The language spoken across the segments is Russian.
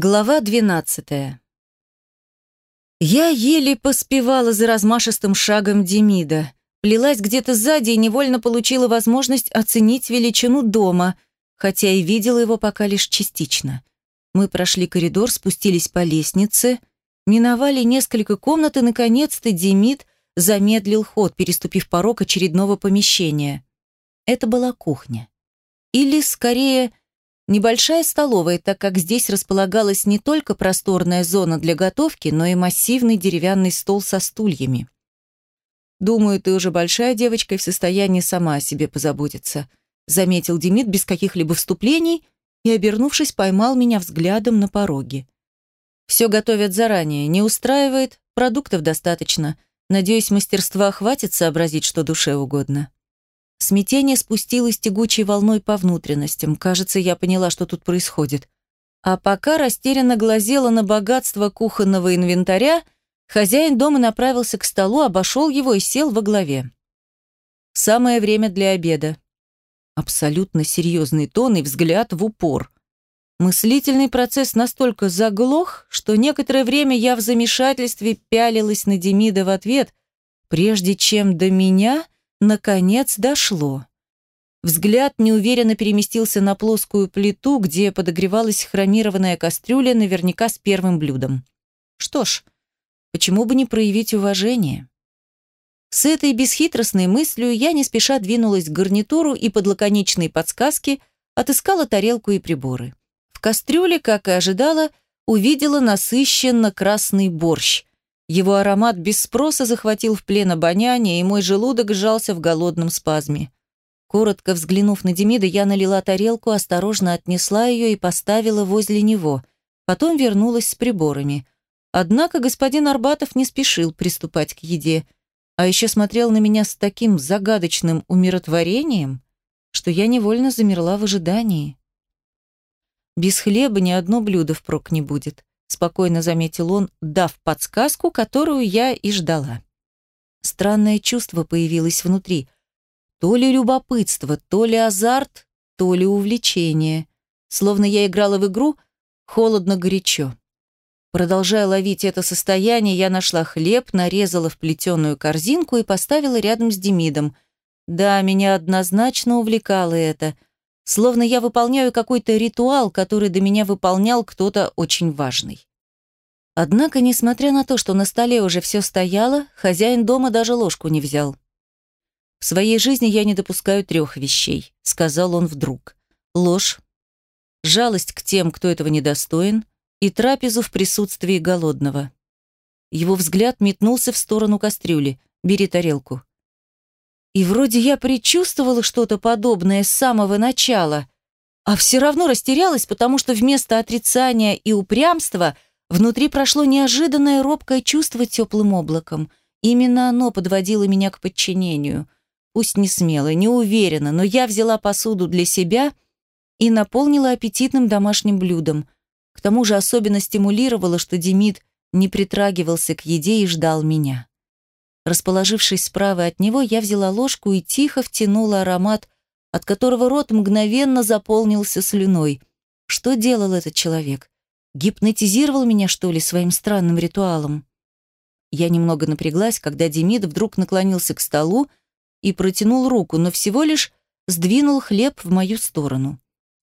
Глава 12. Я еле поспевала за размашистым шагом Демида. Плелась где-то сзади и невольно получила возможность оценить величину дома, хотя и видела его пока лишь частично. Мы прошли коридор, спустились по лестнице, миновали несколько комнат и, наконец-то, Демид замедлил ход, переступив порог очередного помещения. Это была кухня. Или, скорее, Небольшая столовая, так как здесь располагалась не только просторная зона для готовки, но и массивный деревянный стол со стульями. «Думаю, ты уже большая девочка и в состоянии сама о себе позаботиться», заметил Демид без каких-либо вступлений и, обернувшись, поймал меня взглядом на пороге. «Все готовят заранее, не устраивает, продуктов достаточно. Надеюсь, мастерства хватит сообразить, что душе угодно». Смятение спустилось тягучей волной по внутренностям. Кажется, я поняла, что тут происходит. А пока растерянно глазела на богатство кухонного инвентаря, хозяин дома направился к столу, обошел его и сел во главе. Самое время для обеда. Абсолютно серьезный тон и взгляд в упор. Мыслительный процесс настолько заглох, что некоторое время я в замешательстве пялилась на Демида в ответ, прежде чем до меня – Наконец дошло. Взгляд неуверенно переместился на плоскую плиту, где подогревалась хромированная кастрюля, наверняка с первым блюдом. Что ж, почему бы не проявить уважение? С этой бесхитростной мыслью я не спеша двинулась к гарнитуру и под лаконичные подсказки отыскала тарелку и приборы. В кастрюле, как и ожидала, увидела насыщенно красный борщ, его аромат без спроса захватил в плен обоняние, и мой желудок сжался в голодном спазме. Коротко взглянув на Демида, я налила тарелку, осторожно отнесла ее и поставила возле него. Потом вернулась с приборами. Однако господин Арбатов не спешил приступать к еде, а еще смотрел на меня с таким загадочным умиротворением, что я невольно замерла в ожидании. Без хлеба ни одно блюдо впрок не будет спокойно заметил он, дав подсказку, которую я и ждала. Странное чувство появилось внутри. То ли любопытство, то ли азарт, то ли увлечение. Словно я играла в игру холодно-горячо. Продолжая ловить это состояние, я нашла хлеб, нарезала в плетеную корзинку и поставила рядом с Демидом. Да, меня однозначно увлекало это — словно я выполняю какой-то ритуал, который до меня выполнял кто-то очень важный. Однако, несмотря на то, что на столе уже все стояло, хозяин дома даже ложку не взял. «В своей жизни я не допускаю трех вещей», — сказал он вдруг. «Ложь, жалость к тем, кто этого недостоин, и трапезу в присутствии голодного». Его взгляд метнулся в сторону кастрюли. «Бери тарелку». И вроде я предчувствовала что-то подобное с самого начала, а все равно растерялась, потому что вместо отрицания и упрямства внутри прошло неожиданное робкое чувство теплым облаком. Именно оно подводило меня к подчинению. Пусть не смело, не уверенно, но я взяла посуду для себя и наполнила аппетитным домашним блюдом. К тому же особенно стимулировало, что Демид не притрагивался к еде и ждал меня. Расположившись справа от него, я взяла ложку и тихо втянула аромат, от которого рот мгновенно заполнился слюной. Что делал этот человек? Гипнотизировал меня, что ли, своим странным ритуалом? Я немного напряглась, когда Демид вдруг наклонился к столу и протянул руку, но всего лишь сдвинул хлеб в мою сторону.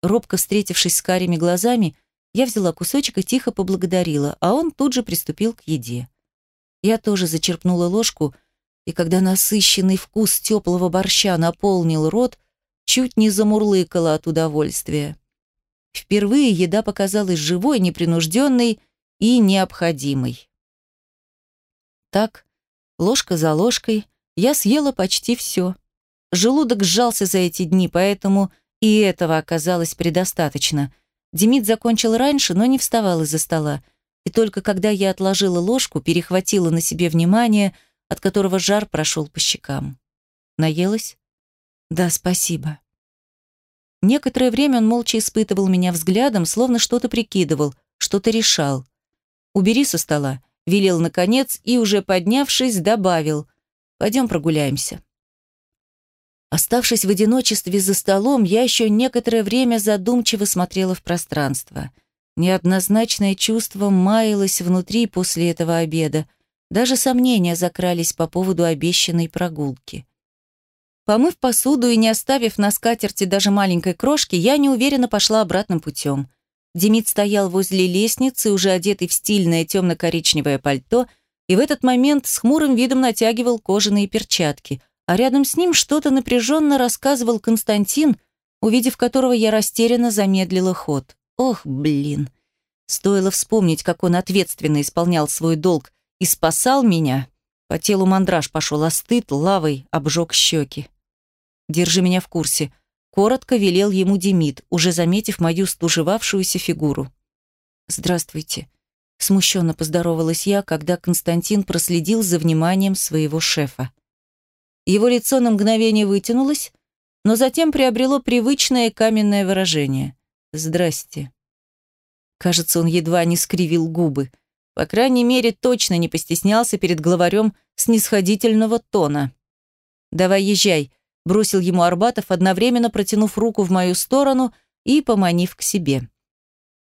Робко встретившись с карими глазами, я взяла кусочек и тихо поблагодарила, а он тут же приступил к еде. Я тоже зачерпнула ложку, и когда насыщенный вкус теплого борща наполнил рот, чуть не замурлыкала от удовольствия. Впервые еда показалась живой, непринужденной и необходимой. Так, ложка за ложкой, я съела почти все. Желудок сжался за эти дни, поэтому и этого оказалось предостаточно. Демид закончил раньше, но не вставал из-за стола и только когда я отложила ложку, перехватила на себе внимание, от которого жар прошел по щекам. Наелась? Да, спасибо. Некоторое время он молча испытывал меня взглядом, словно что-то прикидывал, что-то решал. «Убери со стола», — велел наконец и, уже поднявшись, добавил. «Пойдем прогуляемся». Оставшись в одиночестве за столом, я еще некоторое время задумчиво смотрела в пространство. Неоднозначное чувство маялось внутри после этого обеда. Даже сомнения закрались по поводу обещанной прогулки. Помыв посуду и не оставив на скатерти даже маленькой крошки, я неуверенно пошла обратным путем. Демид стоял возле лестницы, уже одетый в стильное темно-коричневое пальто, и в этот момент с хмурым видом натягивал кожаные перчатки, а рядом с ним что-то напряженно рассказывал Константин, увидев которого я растерянно замедлила ход. Ох, блин. Стоило вспомнить, как он ответственно исполнял свой долг и спасал меня. По телу мандраж пошел, а лавой обжег щеки. Держи меня в курсе. Коротко велел ему Демид, уже заметив мою стужевавшуюся фигуру. «Здравствуйте», — смущенно поздоровалась я, когда Константин проследил за вниманием своего шефа. Его лицо на мгновение вытянулось, но затем приобрело привычное каменное выражение. «Здрасте». Кажется, он едва не скривил губы. По крайней мере, точно не постеснялся перед главарем снисходительного тона. «Давай езжай», бросил ему Арбатов, одновременно протянув руку в мою сторону и поманив к себе.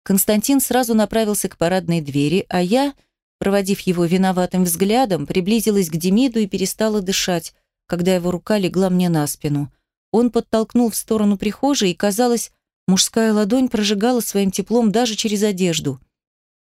Константин сразу направился к парадной двери, а я, проводив его виноватым взглядом, приблизилась к Демиду и перестала дышать, когда его рука легла мне на спину. Он подтолкнул в сторону прихожей, и, казалось, мужская ладонь прожигала своим теплом даже через одежду.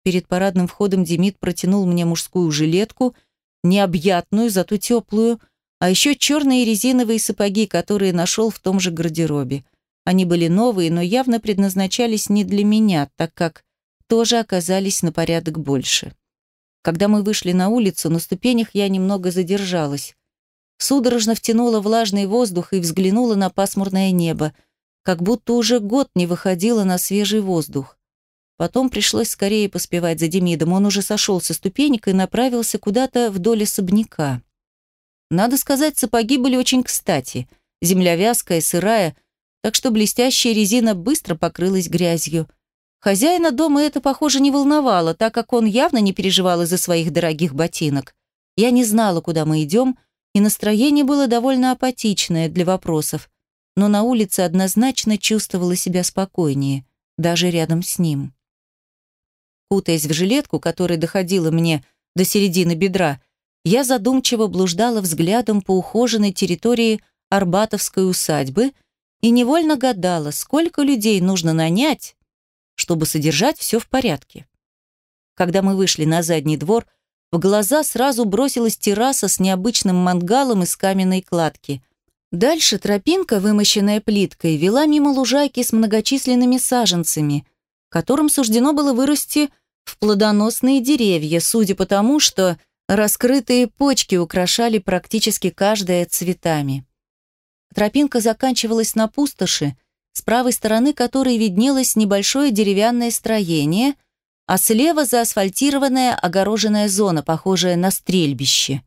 Перед парадным входом Демид протянул мне мужскую жилетку, необъятную, зато теплую, а еще черные резиновые сапоги, которые нашел в том же гардеробе. Они были новые, но явно предназначались не для меня, так как тоже оказались на порядок больше. Когда мы вышли на улицу, на ступенях я немного задержалась. Судорожно втянула влажный воздух и взглянула на пасмурное небо, как будто уже год не выходила на свежий воздух. Потом пришлось скорее поспевать за Демидом. Он уже сошел со ступенек и направился куда-то вдоль особняка. Надо сказать, сапоги были очень кстати. Земля вязкая, сырая, так что блестящая резина быстро покрылась грязью. Хозяина дома это, похоже, не волновало, так как он явно не переживал из-за своих дорогих ботинок. Я не знала, куда мы идем, и настроение было довольно апатичное для вопросов, но на улице однозначно чувствовала себя спокойнее, даже рядом с ним. Кутаясь в жилетку, которая доходила мне до середины бедра, я задумчиво блуждала взглядом по ухоженной территории Арбатовской усадьбы и невольно гадала, сколько людей нужно нанять, чтобы содержать все в порядке. Когда мы вышли на задний двор, в глаза сразу бросилась терраса с необычным мангалом из каменной кладки. Дальше тропинка, вымощенная плиткой, вела мимо лужайки с многочисленными саженцами, которым суждено было вырасти в плодоносные деревья, судя по тому, что Раскрытые почки украшали практически каждое цветами. Тропинка заканчивалась на пустоши, с правой стороны которой виднелось небольшое деревянное строение, а слева заасфальтированная огороженная зона, похожая на стрельбище.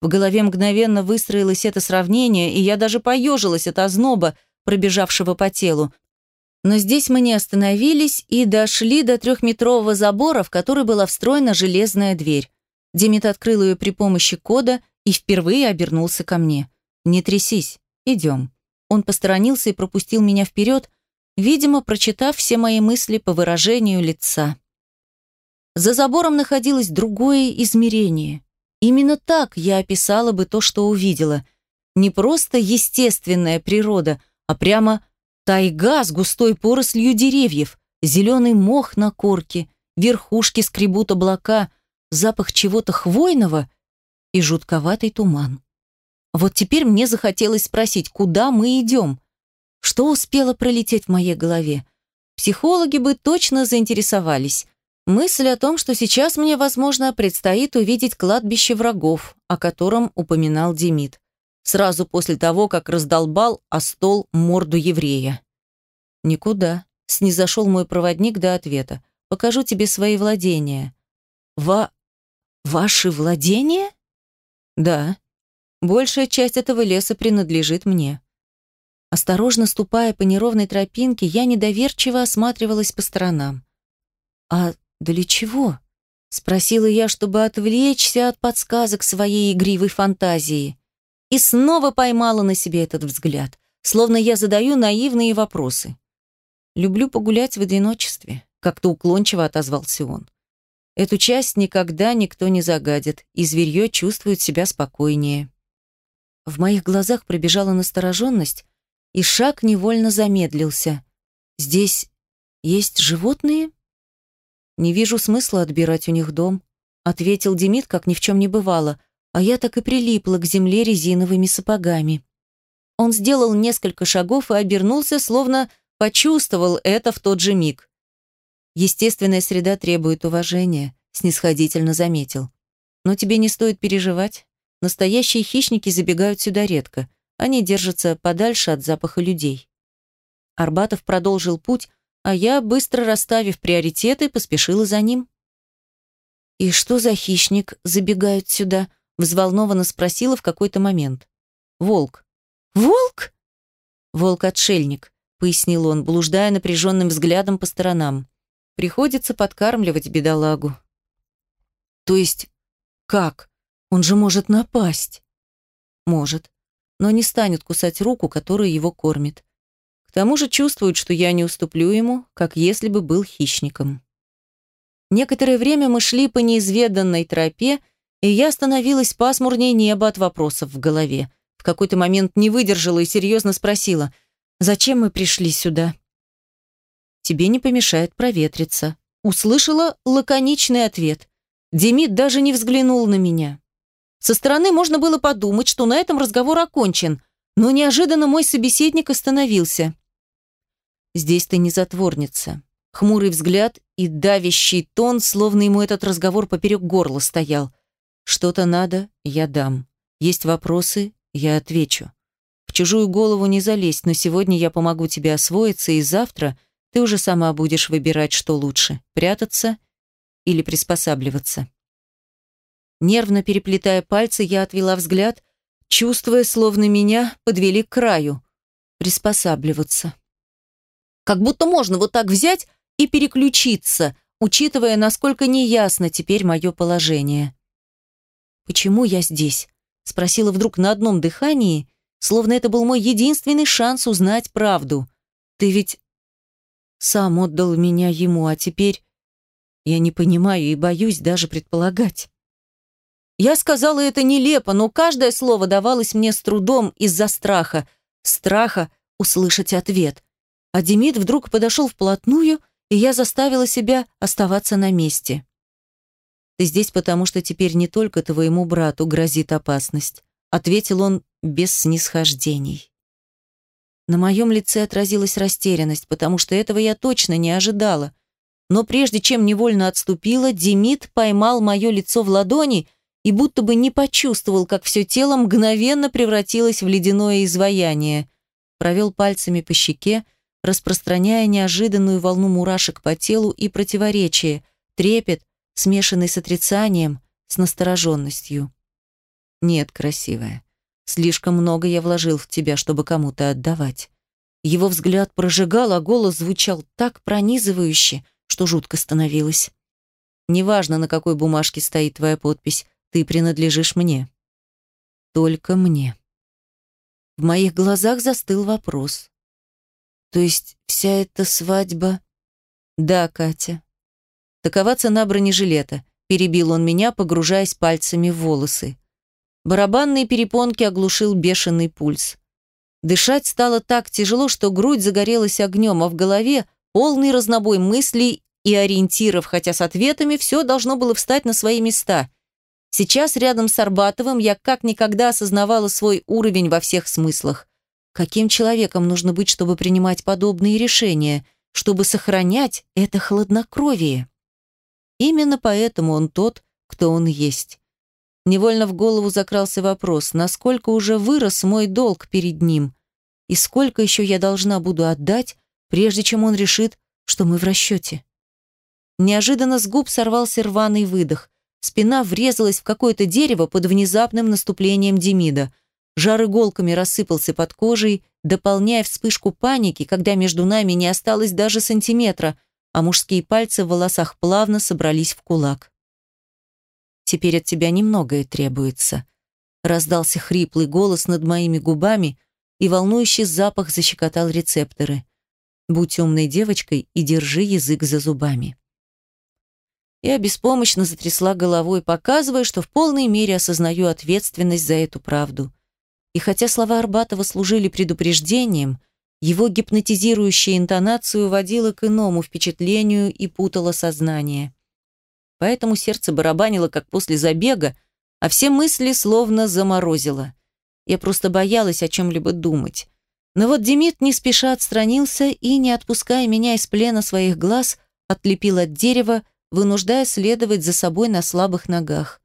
В голове мгновенно выстроилось это сравнение, и я даже поежилась от озноба, пробежавшего по телу. Но здесь мы не остановились и дошли до трехметрового забора, в который была встроена железная дверь. Демид открыл ее при помощи кода и впервые обернулся ко мне. «Не трясись, идем». Он посторонился и пропустил меня вперед, видимо, прочитав все мои мысли по выражению лица. За забором находилось другое измерение. Именно так я описала бы то, что увидела. Не просто естественная природа, а прямо тайга с густой порослью деревьев, зеленый мох на корке, верхушки скребут облака, запах чего-то хвойного и жутковатый туман. Вот теперь мне захотелось спросить, куда мы идем? Что успело пролететь в моей голове? Психологи бы точно заинтересовались. Мысль о том, что сейчас мне, возможно, предстоит увидеть кладбище врагов, о котором упоминал Демид, сразу после того, как раздолбал о стол морду еврея. «Никуда», — снизошел мой проводник до ответа. «Покажу тебе свои владения». «Ва... «Ваши владения?» «Да. Большая часть этого леса принадлежит мне». Осторожно ступая по неровной тропинке, я недоверчиво осматривалась по сторонам. «А для чего?» — спросила я, чтобы отвлечься от подсказок своей игривой фантазии. И снова поймала на себе этот взгляд, словно я задаю наивные вопросы. Люблю погулять в одиночестве. как-то уклончиво отозвался он. Эту часть никогда никто не загадит, и зверье чувствует себя спокойнее. В моих глазах пробежала настороженность, и шаг невольно замедлился. Здесь есть животные? Не вижу смысла отбирать у них дом, ответил Демид, как ни в чем не бывало, а я так и прилипла к земле резиновыми сапогами. Он сделал несколько шагов и обернулся, словно почувствовал это в тот же миг. Естественная среда требует уважения, снисходительно заметил. Но тебе не стоит переживать. Настоящие хищники забегают сюда редко. Они держатся подальше от запаха людей. Арбатов продолжил путь, а я, быстро расставив приоритеты, поспешила за ним. «И что за хищник забегает сюда?» взволнованно спросила в какой-то момент. «Волк». «Волк?» «Волк-отшельник», — пояснил он, блуждая напряженным взглядом по сторонам. Приходится подкармливать бедолагу. То есть, как? Он же может напасть. Может, но не станет кусать руку, которая его кормит. К тому же чувствует, что я не уступлю ему, как если бы был хищником. Некоторое время мы шли по неизведанной тропе, и я становилась пасмурнее неба от вопросов в голове. В какой-то момент не выдержала и серьезно спросила, «Зачем мы пришли сюда?» тебе не помешает проветриться. Услышала лаконичный ответ. Демид даже не взглянул на меня. Со стороны можно было подумать, что на этом разговор окончен, но неожиданно мой собеседник остановился. «Здесь ты не затворница». Хмурый взгляд и давящий тон, словно ему этот разговор поперек горла стоял. «Что-то надо, я дам. Есть вопросы, я отвечу. В чужую голову не залезть, но сегодня я помогу тебе освоиться, и завтра – ты уже сама будешь выбирать, что лучше – прятаться или приспосабливаться. Нервно переплетая пальцы, я отвела взгляд, чувствуя, словно меня подвели к краю. Приспосабливаться. Как будто можно вот так взять и переключиться, учитывая, насколько неясно теперь мое положение. «Почему я здесь?» – спросила вдруг на одном дыхании, словно это был мой единственный шанс узнать правду. «Ты ведь сам отдал меня ему, а теперь я не понимаю и боюсь даже предполагать. Я сказала это нелепо, но каждое слово давалось мне с трудом из-за страха. Страха услышать ответ. А Демид вдруг подошел вплотную, и я заставила себя оставаться на месте. «Ты здесь, потому что теперь не только твоему брату грозит опасность», ответил он без снисхождений. На моем лице отразилась растерянность, потому что этого я точно не ожидала. Но прежде чем невольно отступила, Демид поймал мое лицо в ладони и будто бы не почувствовал, как все тело мгновенно превратилось в ледяное изваяние. Провел пальцами по щеке, распространяя неожиданную волну мурашек по телу и противоречие, трепет, смешанный с отрицанием, с настороженностью. «Нет, красивая, Слишком много я вложил в тебя, чтобы кому-то отдавать. Его взгляд прожигал, а голос звучал так пронизывающе, что жутко становилось. Неважно, на какой бумажке стоит твоя подпись, ты принадлежишь мне. Только мне. В моих глазах застыл вопрос. То есть вся эта свадьба... Да, Катя. Такова цена бронежилета. Перебил он меня, погружаясь пальцами в волосы. Барабанные перепонки оглушил бешеный пульс. Дышать стало так тяжело, что грудь загорелась огнем, а в голове полный разнобой мыслей и ориентиров, хотя с ответами все должно было встать на свои места. Сейчас рядом с Арбатовым я как никогда осознавала свой уровень во всех смыслах. Каким человеком нужно быть, чтобы принимать подобные решения, чтобы сохранять это хладнокровие? Именно поэтому он тот, кто он есть. Невольно в голову закрался вопрос, насколько уже вырос мой долг перед ним, и сколько еще я должна буду отдать, прежде чем он решит, что мы в расчете. Неожиданно с губ сорвался рваный выдох. Спина врезалась в какое-то дерево под внезапным наступлением Демида. Жар иголками рассыпался под кожей, дополняя вспышку паники, когда между нами не осталось даже сантиметра, а мужские пальцы в волосах плавно собрались в кулак. Теперь от тебя немногое требуется. Раздался хриплый голос над моими губами, и волнующий запах защекотал рецепторы. Будь умной девочкой и держи язык за зубами. Я беспомощно затрясла головой, показывая, что в полной мере осознаю ответственность за эту правду. И хотя слова Арбатова служили предупреждением, его гипнотизирующая интонация уводила к иному впечатлению и путала сознание. Поэтому сердце барабанило, как после забега, а все мысли словно заморозило. Я просто боялась о чем-либо думать. Но вот Демид не спеша отстранился и, не отпуская меня из плена своих глаз, отлепил от дерева, вынуждая следовать за собой на слабых ногах.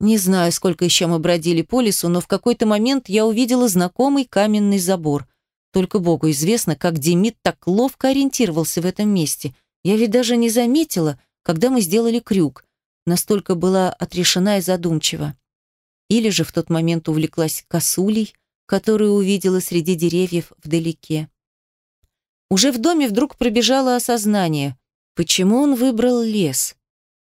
Не знаю, сколько еще мы бродили по лесу, но в какой-то момент я увидела знакомый каменный забор. Только Богу известно, как Демид так ловко ориентировался в этом месте. Я ведь даже не заметила, когда мы сделали крюк. Настолько была отрешена и задумчива. Или же в тот момент увлеклась косулей, которую увидела среди деревьев вдалеке. Уже в доме вдруг пробежало осознание. Почему он выбрал лес?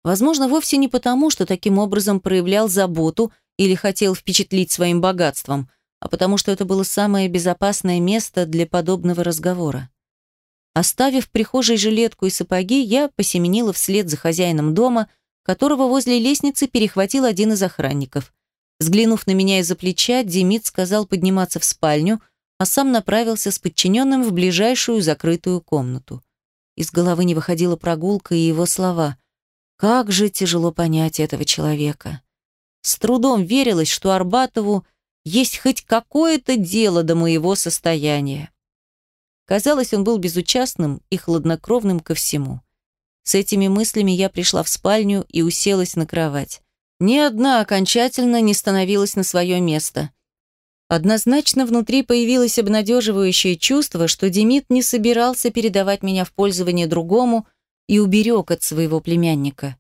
Возможно, вовсе не потому, что таким образом проявлял заботу или хотел впечатлить своим богатством – а потому что это было самое безопасное место для подобного разговора. Оставив в прихожей жилетку и сапоги, я посеменила вслед за хозяином дома, которого возле лестницы перехватил один из охранников. Взглянув на меня из-за плеча, Демид сказал подниматься в спальню, а сам направился с подчиненным в ближайшую закрытую комнату. Из головы не выходила прогулка и его слова. Как же тяжело понять этого человека. С трудом верилось, что Арбатову есть хоть какое-то дело до моего состояния. Казалось, он был безучастным и хладнокровным ко всему. С этими мыслями я пришла в спальню и уселась на кровать. Ни одна окончательно не становилась на свое место. Однозначно внутри появилось обнадеживающее чувство, что Демид не собирался передавать меня в пользование другому и уберег от своего племянника.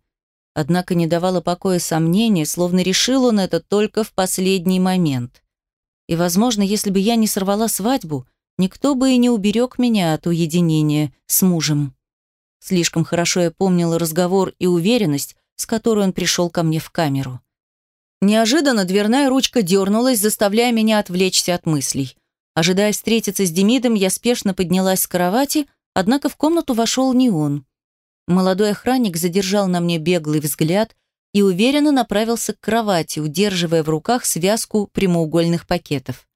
Однако не давало покоя сомнение, словно решил он это только в последний момент. И, возможно, если бы я не сорвала свадьбу, никто бы и не уберег меня от уединения с мужем. Слишком хорошо я помнила разговор и уверенность, с которой он пришел ко мне в камеру. Неожиданно дверная ручка дернулась, заставляя меня отвлечься от мыслей. Ожидая встретиться с Демидом, я спешно поднялась с кровати, однако в комнату вошел не он. Молодой охранник задержал на мне беглый взгляд и уверенно направился к кровати, удерживая в руках связку прямоугольных пакетов.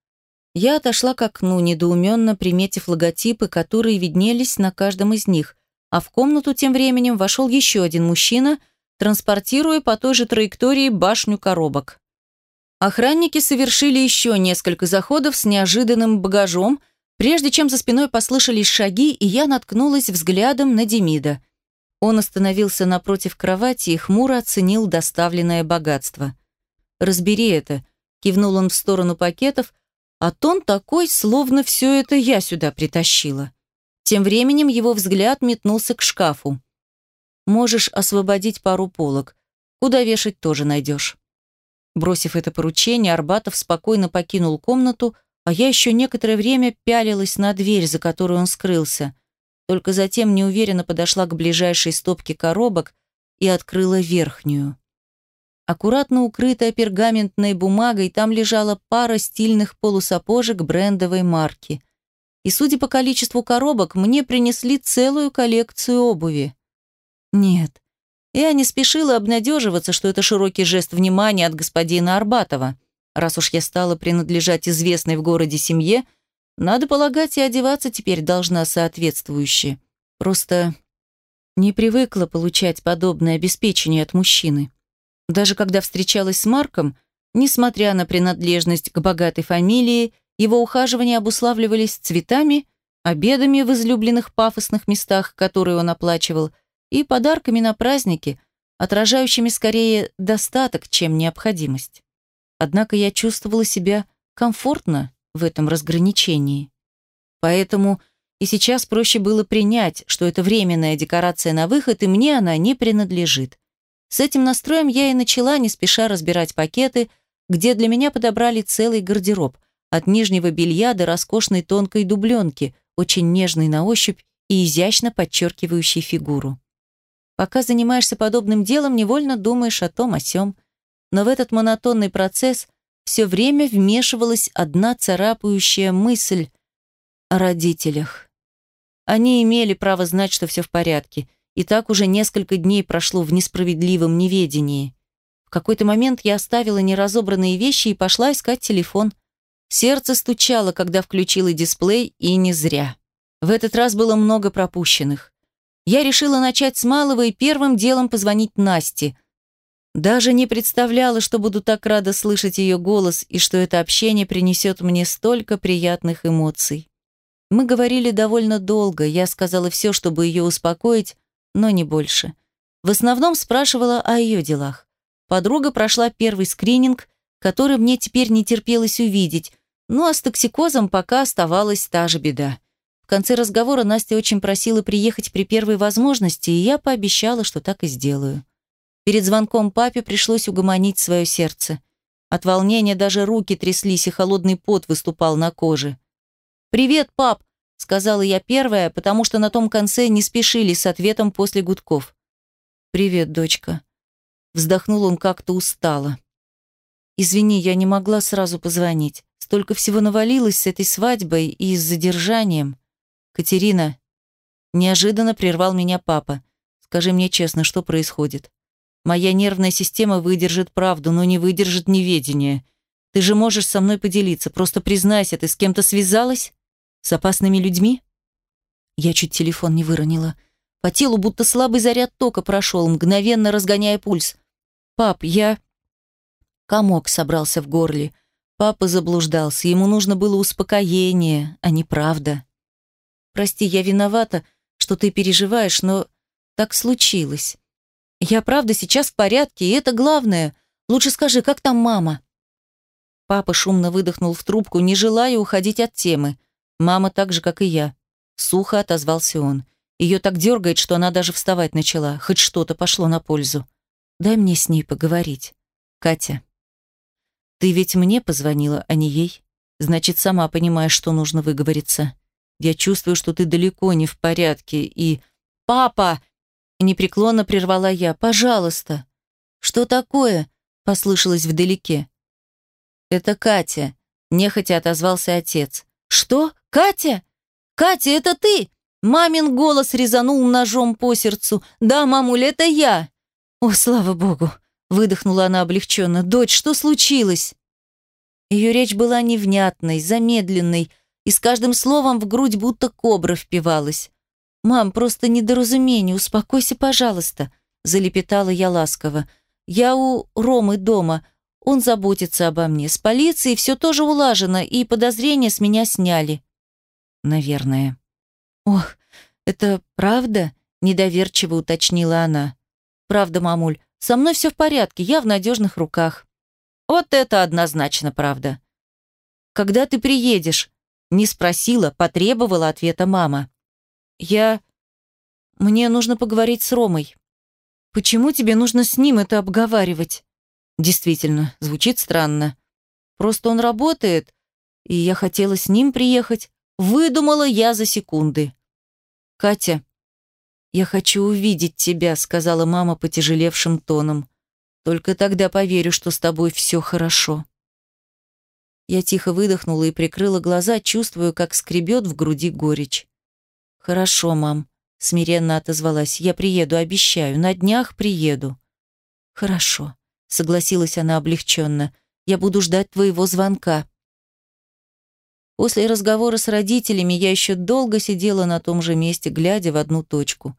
Я отошла к окну, недоуменно приметив логотипы, которые виднелись на каждом из них, а в комнату тем временем вошел еще один мужчина, транспортируя по той же траектории башню коробок. Охранники совершили еще несколько заходов с неожиданным багажом, прежде чем за спиной послышались шаги, и я наткнулась взглядом на Демида – он остановился напротив кровати и хмуро оценил доставленное богатство. «Разбери это», — кивнул он в сторону пакетов, а тон такой, словно все это я сюда притащила. Тем временем его взгляд метнулся к шкафу. «Можешь освободить пару полок. Куда вешать тоже найдешь». Бросив это поручение, Арбатов спокойно покинул комнату, а я еще некоторое время пялилась на дверь, за которой он скрылся. Только затем неуверенно подошла к ближайшей стопке коробок и открыла верхнюю. Аккуратно укрытая пергаментной бумагой, там лежала пара стильных полусапожек брендовой марки. И, судя по количеству коробок, мне принесли целую коллекцию обуви. Нет, я не спешила обнадеживаться, что это широкий жест внимания от господина Арбатова. Раз уж я стала принадлежать известной в городе семье, надо полагать, и одеваться теперь должна соответствующе. Просто не привыкла получать подобное обеспечение от мужчины. Даже когда встречалась с Марком, несмотря на принадлежность к богатой фамилии, его ухаживания обуславливались цветами, обедами в излюбленных пафосных местах, которые он оплачивал, и подарками на праздники, отражающими скорее достаток, чем необходимость. Однако я чувствовала себя комфортно в этом разграничении. Поэтому и сейчас проще было принять, что это временная декорация на выход, и мне она не принадлежит. С этим настроем я и начала не спеша разбирать пакеты, где для меня подобрали целый гардероб, от нижнего белья до роскошной тонкой дубленки, очень нежной на ощупь и изящно подчеркивающей фигуру. Пока занимаешься подобным делом, невольно думаешь о том, о сём. Но в этот монотонный процесс все время вмешивалась одна царапающая мысль о родителях. Они имели право знать, что все в порядке, и так уже несколько дней прошло в несправедливом неведении. В какой-то момент я оставила неразобранные вещи и пошла искать телефон. Сердце стучало, когда включила дисплей, и не зря. В этот раз было много пропущенных. Я решила начать с малого и первым делом позвонить Насте. Даже не представляла, что буду так рада слышать ее голос и что это общение принесет мне столько приятных эмоций. Мы говорили довольно долго, я сказала все, чтобы ее успокоить, но не больше. В основном спрашивала о ее делах. Подруга прошла первый скрининг, который мне теперь не терпелось увидеть, ну а с токсикозом пока оставалась та же беда. В конце разговора Настя очень просила приехать при первой возможности, и я пообещала, что так и сделаю. Перед звонком папе пришлось угомонить свое сердце. От волнения даже руки тряслись, и холодный пот выступал на коже. «Привет, пап!» — сказала я первая, потому что на том конце не спешили с ответом после гудков. «Привет, дочка». Вздохнул он как-то устало. «Извини, я не могла сразу позвонить. Столько всего навалилось с этой свадьбой и с задержанием. Катерина...» Неожиданно прервал меня папа. «Скажи мне честно, что происходит? Моя нервная система выдержит правду, но не выдержит неведение. Ты же можешь со мной поделиться, просто признайся, ты с кем-то связалась?» С опасными людьми? Я чуть телефон не выронила. По телу будто слабый заряд тока прошел, мгновенно разгоняя пульс. «Пап, я...» Комок собрался в горле. Папа заблуждался, ему нужно было успокоение, а не правда. «Прости, я виновата, что ты переживаешь, но так случилось. Я правда сейчас в порядке, и это главное. Лучше скажи, как там мама?» Папа шумно выдохнул в трубку, не желая уходить от темы. Мама так же, как и я. Сухо отозвался он. Ее так дергает, что она даже вставать начала. Хоть что-то пошло на пользу. Дай мне с ней поговорить. Катя. Ты ведь мне позвонила, а не ей. Значит, сама понимаешь, что нужно выговориться. Я чувствую, что ты далеко не в порядке и... Папа! Непреклонно прервала я. Пожалуйста. Что такое? Послышалось вдалеке. Это Катя. Нехотя отозвался отец. Что? «Катя? Катя, это ты?» Мамин голос резанул ножом по сердцу. «Да, мамуля, это я!» «О, слава богу!» Выдохнула она облегченно. «Дочь, что случилось?» Ее речь была невнятной, замедленной, и с каждым словом в грудь будто кобра впивалась. «Мам, просто недоразумение, успокойся, пожалуйста», залепетала я ласково. «Я у Ромы дома. Он заботится обо мне. С полицией все тоже улажено, и подозрения с меня сняли наверное. «Ох, это правда?» – недоверчиво уточнила она. «Правда, мамуль, со мной все в порядке, я в надежных руках». «Вот это однозначно правда». «Когда ты приедешь?» – не спросила, потребовала ответа мама. «Я... Мне нужно поговорить с Ромой». «Почему тебе нужно с ним это обговаривать?» «Действительно, звучит странно. Просто он работает, и я хотела с ним приехать. Выдумала я за секунды. «Катя, я хочу увидеть тебя», — сказала мама потяжелевшим тоном. «Только тогда поверю, что с тобой все хорошо». Я тихо выдохнула и прикрыла глаза, чувствуя, как скребет в груди горечь. «Хорошо, мам», — смиренно отозвалась. «Я приеду, обещаю. На днях приеду». «Хорошо», — согласилась она облегченно. «Я буду ждать твоего звонка». После разговора с родителями я еще долго сидела на том же месте, глядя в одну точку.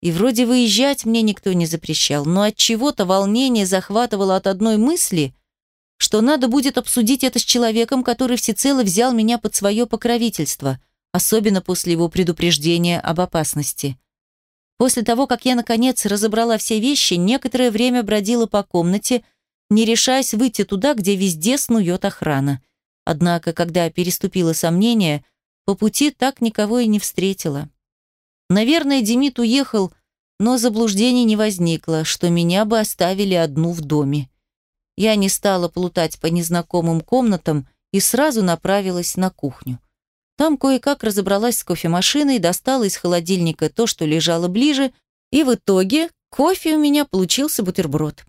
И вроде выезжать мне никто не запрещал, но от чего-то волнение захватывало от одной мысли, что надо будет обсудить это с человеком, который всецело взял меня под свое покровительство, особенно после его предупреждения об опасности. После того, как я, наконец, разобрала все вещи, некоторое время бродила по комнате, не решаясь выйти туда, где везде снует охрана – Однако, когда переступила сомнение, по пути так никого и не встретила. Наверное, Демид уехал, но заблуждений не возникло, что меня бы оставили одну в доме. Я не стала плутать по незнакомым комнатам и сразу направилась на кухню. Там кое-как разобралась с кофемашиной, достала из холодильника то, что лежало ближе, и в итоге кофе у меня получился бутерброд.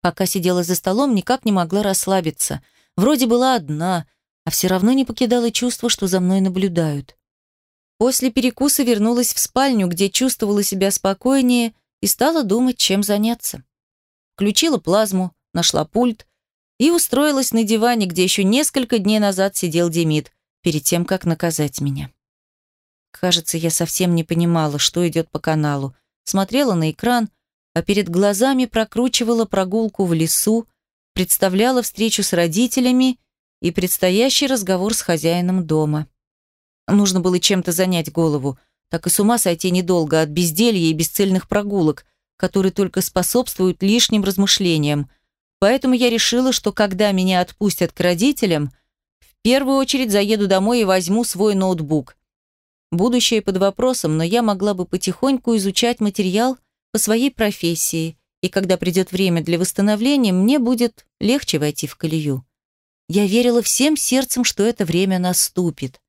Пока сидела за столом, никак не могла расслабиться – Вроде была одна, а все равно не покидало чувство, что за мной наблюдают. После перекуса вернулась в спальню, где чувствовала себя спокойнее и стала думать, чем заняться. Включила плазму, нашла пульт и устроилась на диване, где еще несколько дней назад сидел Демид, перед тем, как наказать меня. Кажется, я совсем не понимала, что идет по каналу. Смотрела на экран, а перед глазами прокручивала прогулку в лесу, представляла встречу с родителями и предстоящий разговор с хозяином дома. Нужно было чем-то занять голову, так и с ума сойти недолго от безделья и бесцельных прогулок, которые только способствуют лишним размышлениям. Поэтому я решила, что когда меня отпустят к родителям, в первую очередь заеду домой и возьму свой ноутбук. Будущее под вопросом, но я могла бы потихоньку изучать материал по своей профессии, и когда придет время для восстановления, мне будет легче войти в колею. Я верила всем сердцем, что это время наступит.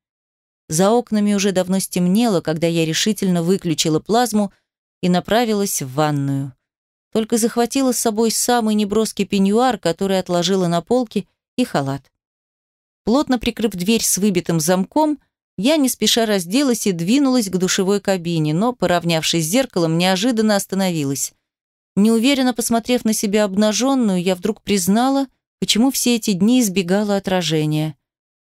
За окнами уже давно стемнело, когда я решительно выключила плазму и направилась в ванную. Только захватила с собой самый неброский пеньюар, который отложила на полке, и халат. Плотно прикрыв дверь с выбитым замком, я не спеша разделась и двинулась к душевой кабине, но, поравнявшись с зеркалом, неожиданно остановилась. Неуверенно посмотрев на себя обнаженную, я вдруг признала, почему все эти дни избегала отражения.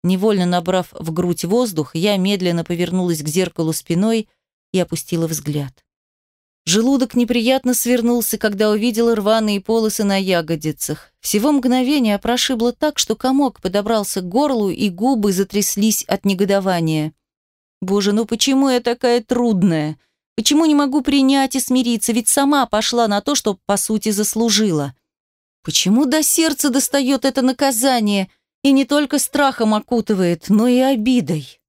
Невольно набрав в грудь воздух, я медленно повернулась к зеркалу спиной и опустила взгляд. Желудок неприятно свернулся, когда увидела рваные полосы на ягодицах. Всего мгновение прошибло так, что комок подобрался к горлу, и губы затряслись от негодования. «Боже, ну почему я такая трудная? Почему не могу принять и смириться, ведь сама пошла на то, что, по сути, заслужила? Почему до сердца достает это наказание и не только страхом окутывает, но и обидой?»